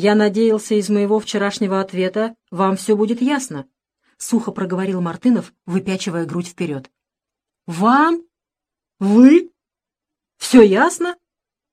«Я надеялся, из моего вчерашнего ответа вам все будет ясно», — сухо проговорил Мартынов, выпячивая грудь вперед. «Вам? Вы? Все ясно?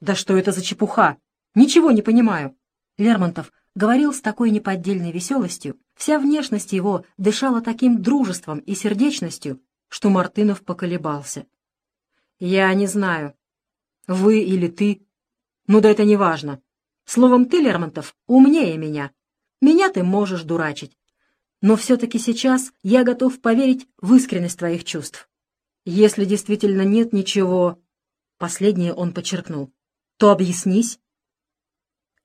Да что это за чепуха? Ничего не понимаю». Лермонтов говорил с такой неподдельной веселостью, вся внешность его дышала таким дружеством и сердечностью, что Мартынов поколебался. «Я не знаю. Вы или ты. Ну да это не важно. Словом, ты, Лермонтов, умнее меня. Меня ты можешь дурачить. Но все-таки сейчас я готов поверить в искренность твоих чувств. Если действительно нет ничего...» Последнее он подчеркнул. «То объяснись».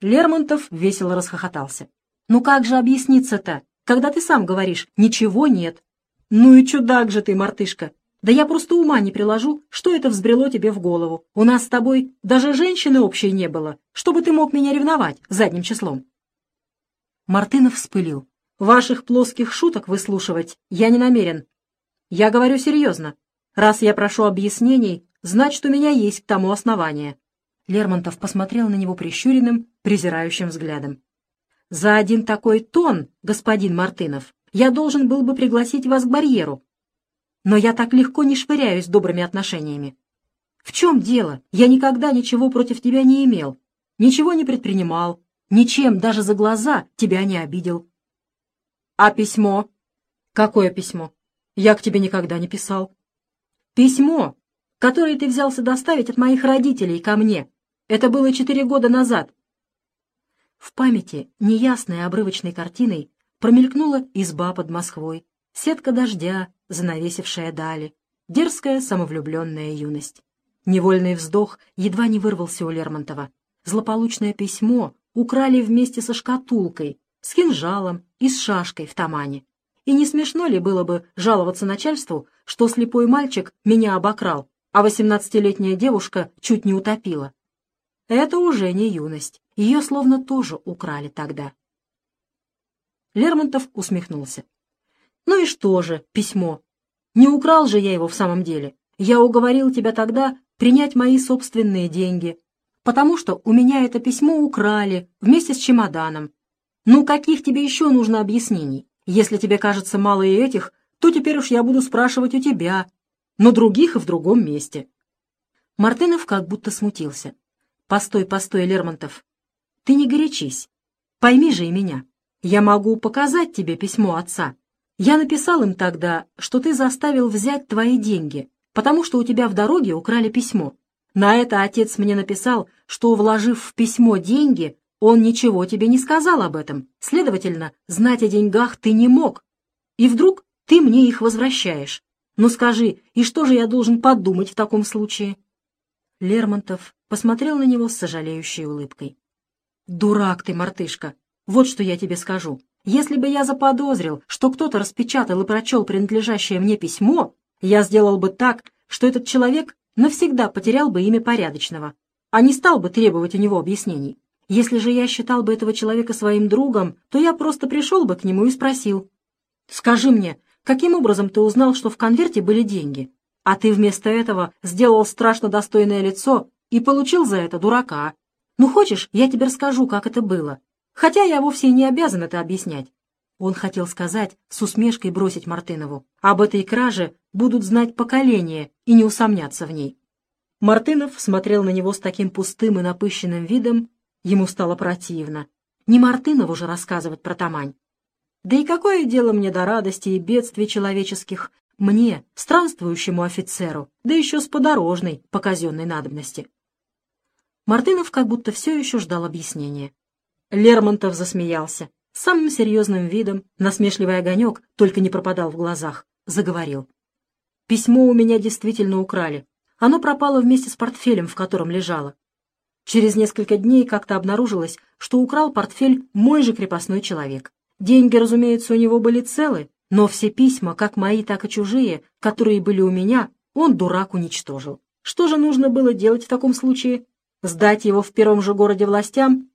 Лермонтов весело расхохотался. «Ну как же объясниться-то, когда ты сам говоришь, ничего нет?» «Ну и чудак же ты, мартышка! Да я просто ума не приложу, что это взбрело тебе в голову. У нас с тобой даже женщины общей не было, чтобы ты мог меня ревновать задним числом». Мартынов вспылил. «Ваших плоских шуток выслушивать я не намерен. Я говорю серьезно. Раз я прошу объяснений, значит, у меня есть к тому основание». Лермонтов посмотрел на него прищуренным, презирающим взглядом. «За один такой тон, господин Мартынов, я должен был бы пригласить вас к барьеру, но я так легко не швыряюсь добрыми отношениями. В чем дело? Я никогда ничего против тебя не имел, ничего не предпринимал, ничем даже за глаза тебя не обидел. А письмо? Какое письмо? Я к тебе никогда не писал. Письмо, которое ты взялся доставить от моих родителей ко мне. Это было четыре года назад. В памяти неясной обрывочной картиной промелькнула изба под Москвой, сетка дождя, занавесившая дали, дерзкая самовлюбленная юность. Невольный вздох едва не вырвался у Лермонтова. Злополучное письмо украли вместе со шкатулкой, с кинжалом и с шашкой в тамане. И не смешно ли было бы жаловаться начальству, что слепой мальчик меня обокрал, а восемнадцатилетняя девушка чуть не утопила? Это уже не юность, ее словно тоже украли тогда. Лермонтов усмехнулся. Ну и что же, письмо? Не украл же я его в самом деле. Я уговорил тебя тогда принять мои собственные деньги, потому что у меня это письмо украли вместе с чемоданом. Ну, каких тебе еще нужно объяснений? Если тебе кажется мало и этих, то теперь уж я буду спрашивать у тебя, но других и в другом месте. Мартынов как будто смутился. «Постой, постой, Лермонтов, ты не горячись. Пойми же и меня. Я могу показать тебе письмо отца, я написал им тогда, что ты заставил взять твои деньги, потому что у тебя в дороге украли письмо. На это отец мне написал, что, вложив в письмо деньги, он ничего тебе не сказал об этом. Следовательно, знать о деньгах ты не мог. И вдруг ты мне их возвращаешь. Ну скажи, и что же я должен подумать в таком случае?» Лермонтов посмотрел на него с сожалеющей улыбкой. «Дурак ты, мартышка! Вот что я тебе скажу. Если бы я заподозрил, что кто-то распечатал и прочел принадлежащее мне письмо, я сделал бы так, что этот человек навсегда потерял бы имя порядочного, а не стал бы требовать у него объяснений. Если же я считал бы этого человека своим другом, то я просто пришел бы к нему и спросил. «Скажи мне, каким образом ты узнал, что в конверте были деньги? А ты вместо этого сделал страшно достойное лицо и получил за это дурака. Ну, хочешь, я тебе расскажу, как это было?» Хотя я вовсе не обязан это объяснять. Он хотел сказать, с усмешкой бросить Мартынову. Об этой краже будут знать поколения и не усомнятся в ней. Мартынов смотрел на него с таким пустым и напыщенным видом, ему стало противно. Не Мартынову же рассказывать про Тамань. Да и какое дело мне до радости и бедствий человеческих, мне, странствующему офицеру, да еще с подорожной, по казенной надобности. Мартынов как будто все еще ждал объяснения. Лермонтов засмеялся. Самым серьезным видом, насмешливый огонек только не пропадал в глазах, заговорил. «Письмо у меня действительно украли. Оно пропало вместе с портфелем, в котором лежало. Через несколько дней как-то обнаружилось, что украл портфель мой же крепостной человек. Деньги, разумеется, у него были целы, но все письма, как мои, так и чужие, которые были у меня, он, дурак, уничтожил. Что же нужно было делать в таком случае? Сдать его в первом же городе властям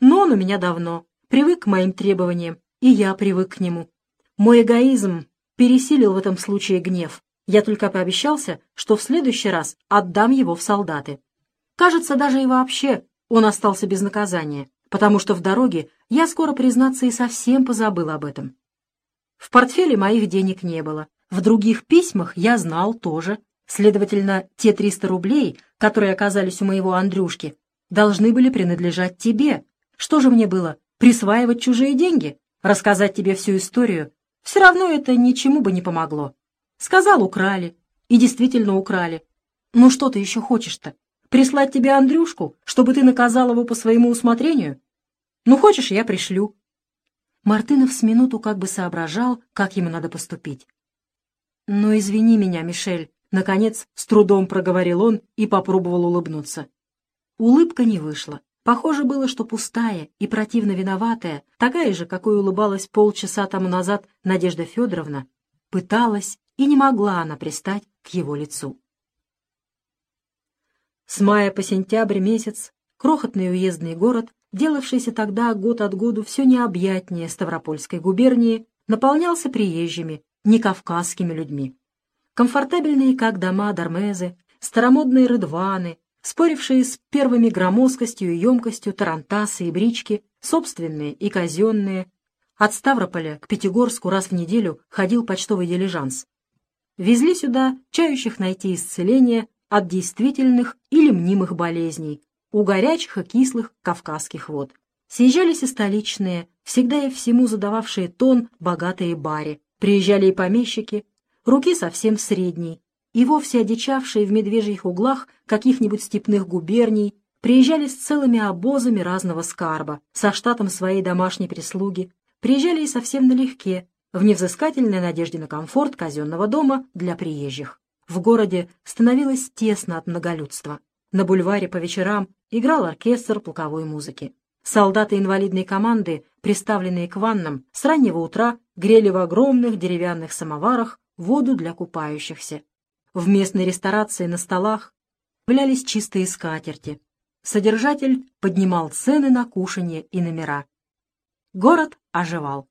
но он у меня давно, привык к моим требованиям, и я привык к нему. Мой эгоизм пересилил в этом случае гнев. Я только пообещался, что в следующий раз отдам его в солдаты. Кажется, даже и вообще он остался без наказания. потому что в дороге я скоро, признаться, и совсем позабыл об этом. В портфеле моих денег не было, в других письмах я знал тоже. Следовательно, те 300 рублей, которые оказались у моего Андрюшки, должны были принадлежать тебе. Что же мне было, присваивать чужие деньги? Рассказать тебе всю историю? Все равно это ничему бы не помогло. Сказал, украли. И действительно украли. Ну что ты еще хочешь-то? Прислать тебе Андрюшку, чтобы ты наказал его по своему усмотрению? Ну, хочешь, я пришлю. Мартынов с минуту как бы соображал, как ему надо поступить. «Ну, извини меня, Мишель», — наконец с трудом проговорил он и попробовал улыбнуться. Улыбка не вышла. Похоже было, что пустая и противно виноватая, такая же, какой улыбалась полчаса тому назад Надежда Федоровна, пыталась и не могла она пристать к его лицу. С мая по сентябрь месяц крохотный уездный город, делавшийся тогда год от году все необъятнее Ставропольской губернии, наполнялся приезжими, не кавказскими людьми. Комфортабельные, как дома Дармезы, старомодные рыдваны, спорившие с первыми громоздкостью и емкостью тарантасы и брички, собственные и казенные. От Ставрополя к Пятигорску раз в неделю ходил почтовый дилижанс. Везли сюда чающих найти исцеление от действительных или мнимых болезней, у горячих и кислых кавказских вод. Съезжались и столичные, всегда и всему задававшие тон богатые бари, Приезжали и помещики, руки совсем средней, и вовсе одичавшие в медвежьих углах каких-нибудь степных губерний, приезжали с целыми обозами разного скарба, со штатом своей домашней прислуги, приезжали и совсем налегке, в невзыскательной надежде на комфорт казенного дома для приезжих. В городе становилось тесно от многолюдства. На бульваре по вечерам играл оркестр полковой музыки. Солдаты инвалидной команды, приставленные к ваннам, с раннего утра грели в огромных деревянных самоварах воду для купающихся. В местной ресторации на столах появлялись чистые скатерти. Содержатель поднимал цены на кушанье и номера. Город оживал.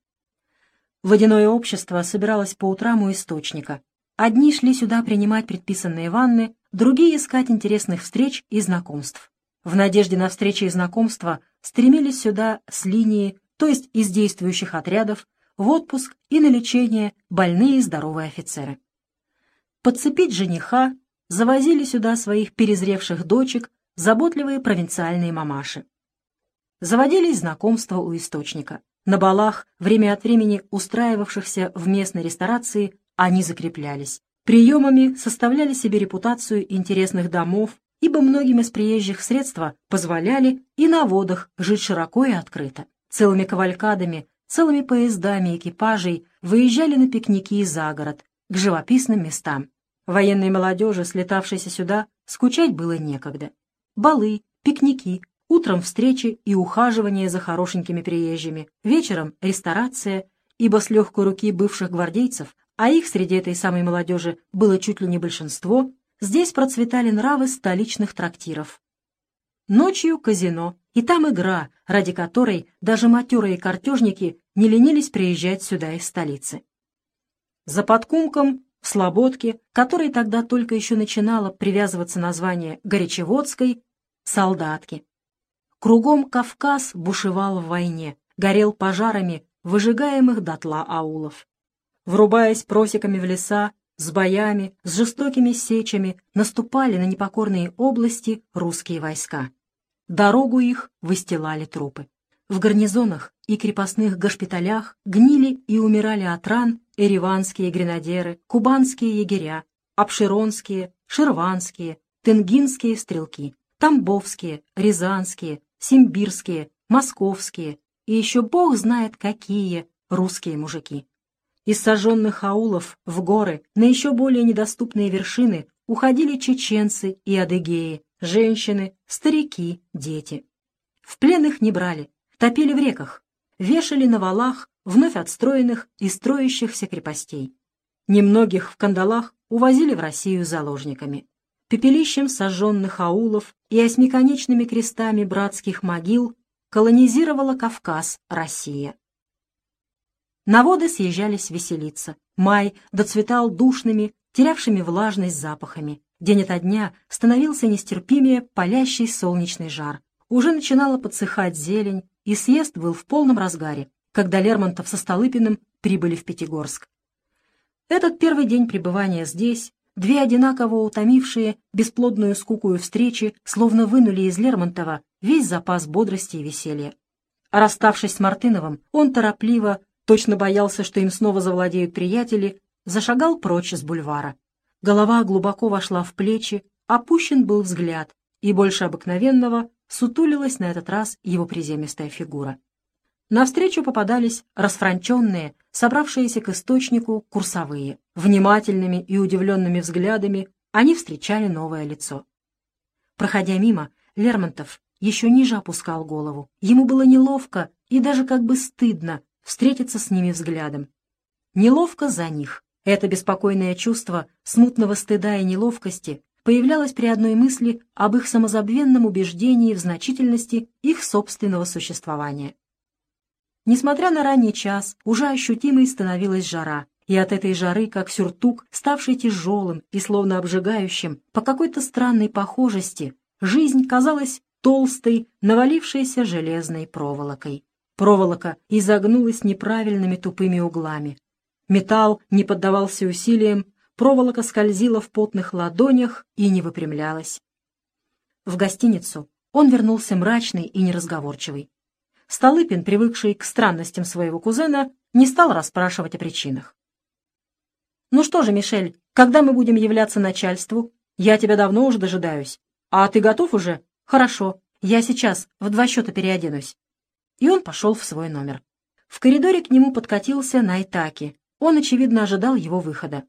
Водяное общество собиралось по утрам у источника. Одни шли сюда принимать предписанные ванны, другие искать интересных встреч и знакомств. В надежде на встречи и знакомства стремились сюда с линии, то есть из действующих отрядов, в отпуск и на лечение больные и здоровые офицеры. Подцепить жениха завозили сюда своих перезревших дочек заботливые провинциальные мамаши. Заводились знакомства у источника. На балах, время от времени устраивавшихся в местной ресторации, они закреплялись. Приемами составляли себе репутацию интересных домов, ибо многим из приезжих средства позволяли и на водах жить широко и открыто. Целыми кавалькадами, целыми поездами экипажей выезжали на пикники за город, к живописным местам. Военной молодежи, слетавшейся сюда, скучать было некогда. Балы, пикники, утром встречи и ухаживание за хорошенькими приезжими, вечером ресторация, ибо с легкой руки бывших гвардейцев, а их среди этой самой молодежи было чуть ли не большинство, Здесь процветали нравы столичных трактиров. Ночью казино, и там игра, ради которой даже матерые картежники не ленились приезжать сюда из столицы. За подкумком, в Слободке, которой тогда только еще начинало привязываться название Горячеводской, солдатки. Кругом Кавказ бушевал в войне, горел пожарами выжигаемых дотла аулов. Врубаясь просеками в леса, с боями, с жестокими сечами наступали на непокорные области русские войска. Дорогу их выстилали трупы. В гарнизонах и крепостных госпиталях гнили и умирали от ран эреванские гренадеры, кубанские егеря, обширонские, шерванские, тенгинские стрелки, тамбовские, рязанские, симбирские, московские и еще бог знает какие русские мужики. Из сожженных аулов в горы на еще более недоступные вершины уходили чеченцы и адыгеи, женщины, старики, дети. В плен их не брали, топили в реках, вешали на валах вновь отстроенных и строящихся крепостей. Немногих в кандалах увозили в Россию заложниками. Пепелищем сожженных аулов и осьмиконечными крестами братских могил колонизировала Кавказ Россия. На воды съезжались веселиться. Май доцветал душными, терявшими влажность запахами. День ото дня становился нестерпимее палящий солнечный жар. уже начинала подсыхать зелень, и съезд был в полном разгаре, когда Лермонтов со Столыпиным прибыли в Пятигорск. Этот первый день пребывания здесь, две одинаково утомившие бесплодную скукую встречи, словно вынули из Лермонтова весь запас бодрости и веселья. Расставшись с Мартыновым, он торопливо, точно боялся, что им снова завладеют приятели, зашагал прочь с бульвара. Голова глубоко вошла в плечи, опущен был взгляд, и больше обыкновенного сутулилась на этот раз его приземистая фигура. Навстречу попадались расфранченные, собравшиеся к источнику курсовые. Внимательными и удивленными взглядами они встречали новое лицо. Проходя мимо, Лермонтов еще ниже опускал голову. Ему было неловко и даже как бы стыдно встретиться с ними взглядом. Неловко за них. Это беспокойное чувство смутного стыда и неловкости появлялось при одной мысли об их самозабвенном убеждении в значительности их собственного существования. Несмотря на ранний час, уже ощутимой становилась жара, и от этой жары, как сюртук, ставший тяжелым и словно обжигающим, по какой-то странной похожести, жизнь казалась толстой, навалившейся железной проволокой. Проволока изогнулась неправильными тупыми углами. Металл не поддавался усилиям, проволока скользила в потных ладонях и не выпрямлялась. В гостиницу он вернулся мрачный и неразговорчивый. Столыпин, привыкший к странностям своего кузена, не стал расспрашивать о причинах. «Ну что же, Мишель, когда мы будем являться начальству? Я тебя давно уже дожидаюсь. А ты готов уже? Хорошо, я сейчас в два счета переоденусь». И он пошел в свой номер. В коридоре к нему подкатился Найтаки. Он, очевидно, ожидал его выхода.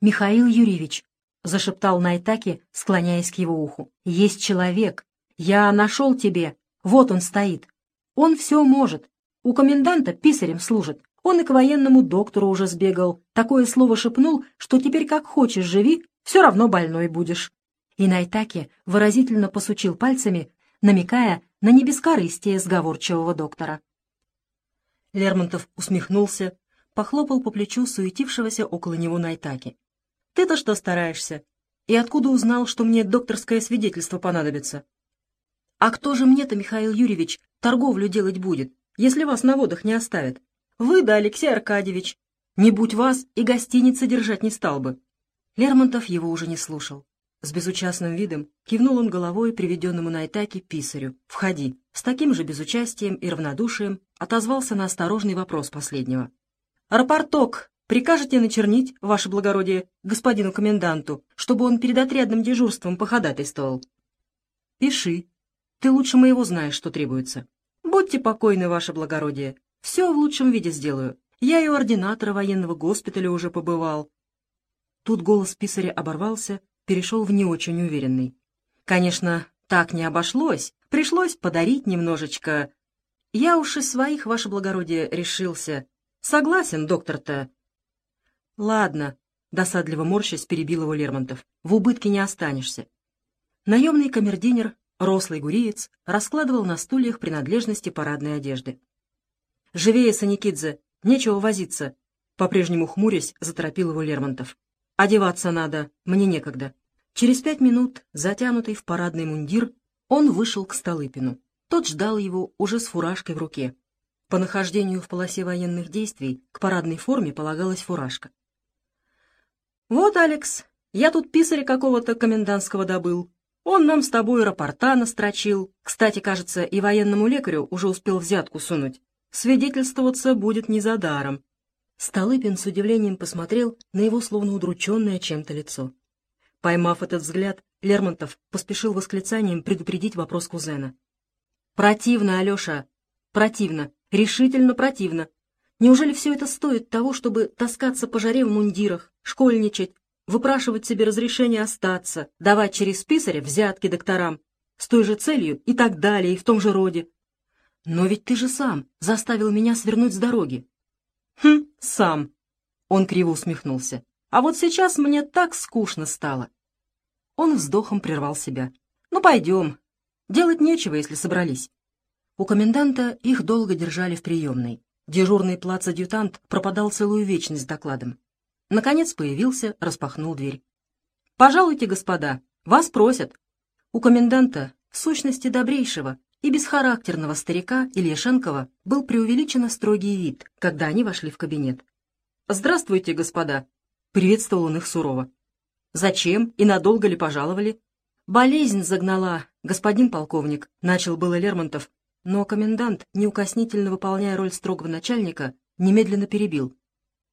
«Михаил Юрьевич», — зашептал Найтаки, склоняясь к его уху, — «есть человек. Я нашел тебе. Вот он стоит. Он все может. У коменданта писарем служит. Он и к военному доктору уже сбегал. Такое слово шепнул, что теперь как хочешь живи, все равно больной будешь. И Найтаки выразительно посучил пальцами, намекая на небескорыстие сговорчивого доктора. Лермонтов усмехнулся, похлопал по плечу суетившегося около него Найтаки. «Ты-то что стараешься? И откуда узнал, что мне докторское свидетельство понадобится?» «А кто же мне-то, Михаил Юрьевич, торговлю делать будет, если вас на водах не оставят? Вы да, Алексей Аркадьевич. Не будь вас, и гостиницы держать не стал бы». Лермонтов его уже не слушал. С безучастным видом кивнул он головой приведенному на Итаке писарю. «Входи». С таким же безучастием и равнодушием отозвался на осторожный вопрос последнего. «Рапорток прикажете начернить, ваше благородие, господину коменданту, чтобы он перед отрядным дежурством походатайствовал?» «Пиши», ты лучше моего знаешь, что требуется. Будьте покойны, ваше благородие. Все в лучшем виде сделаю. Я и у ординатора военного госпиталя уже побывал». Тут голос писаря оборвался, перешел в не очень уверенный. «Конечно, так не обошлось. Пришлось подарить немножечко. Я уж из своих, ваше благородие, решился. Согласен, доктор-то?» «Ладно», — досадливо морщась перебил его Лермонтов, — «в убытке не останешься». Наемный камердинер Рослый гуриец раскладывал на стульях принадлежности парадной одежды. «Живее, Саникидзе! Нечего возиться!» По-прежнему хмурясь, заторопил его Лермонтов. «Одеваться надо, мне некогда». Через пять минут, затянутый в парадный мундир, он вышел к Столыпину. Тот ждал его уже с фуражкой в руке. По нахождению в полосе военных действий к парадной форме полагалась фуражка. «Вот, Алекс, я тут писаря какого-то комендантского добыл. Он нам с тобой рапорта настрочил. Кстати, кажется, и военному лекарю уже успел взятку сунуть. Свидетельствоваться будет не за даром. Столыпин с удивлением посмотрел на его словно удрученное чем-то лицо. Поймав этот взгляд, Лермонтов поспешил восклицанием предупредить вопрос кузена. «Противно, Алеша! Противно! Решительно противно! Неужели все это стоит того, чтобы таскаться по жаре в мундирах, школьничать, выпрашивать себе разрешение остаться, давать через писаря взятки докторам, с той же целью и так далее, и в том же роде. Но ведь ты же сам заставил меня свернуть с дороги. Хм, сам. Он криво усмехнулся. А вот сейчас мне так скучно стало. Он вздохом прервал себя. Ну, пойдем. Делать нечего, если собрались. У коменданта их долго держали в приемной. Дежурный плац-адъютант пропадал целую вечность докладом. Наконец появился, распахнул дверь. «Пожалуйте, господа, вас просят». У коменданта, в сущности добрейшего, и бесхарактерного старика Ильяшенкова был преувеличенно строгий вид, когда они вошли в кабинет. «Здравствуйте, господа!» — приветствовал он их сурово. «Зачем и надолго ли пожаловали?» «Болезнь загнала, господин полковник», — начал было Лермонтов, но комендант, неукоснительно выполняя роль строгого начальника, немедленно перебил.